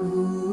Ooh.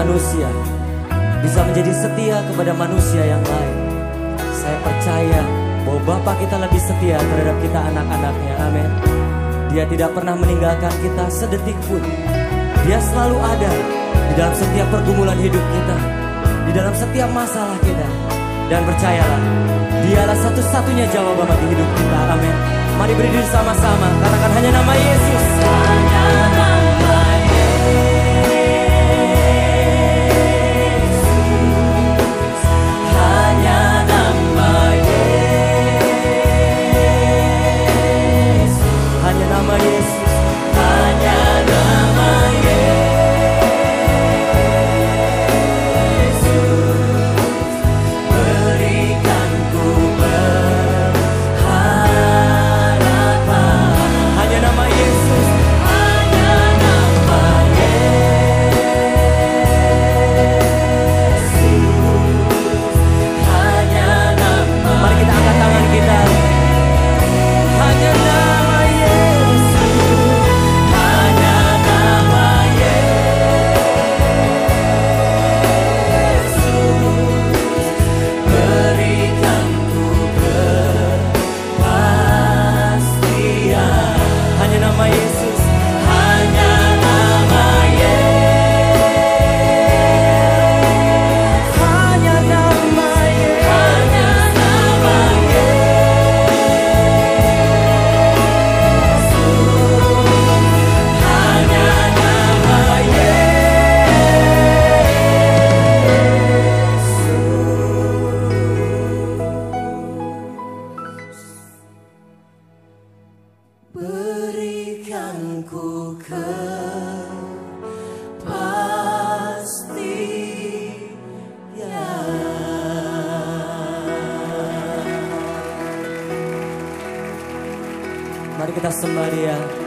Manusia bisa menjadi setia kepada manusia yang lain. Saya percaya bahwa Bapak kita lebih setia terhadap kita anak-anaknya. Amin. Dia tidak pernah meninggalkan kita sedetik pun. Dia selalu ada di dalam setiap pergumulan hidup kita, di dalam setiap masalah kita. Dan percayalah, dialah satu-satunya jawaban bagi hidup kita. Amin. Mari berdiri sama-sama, katakan hanya nama Yesus. Hanya Mari kita sembah dia.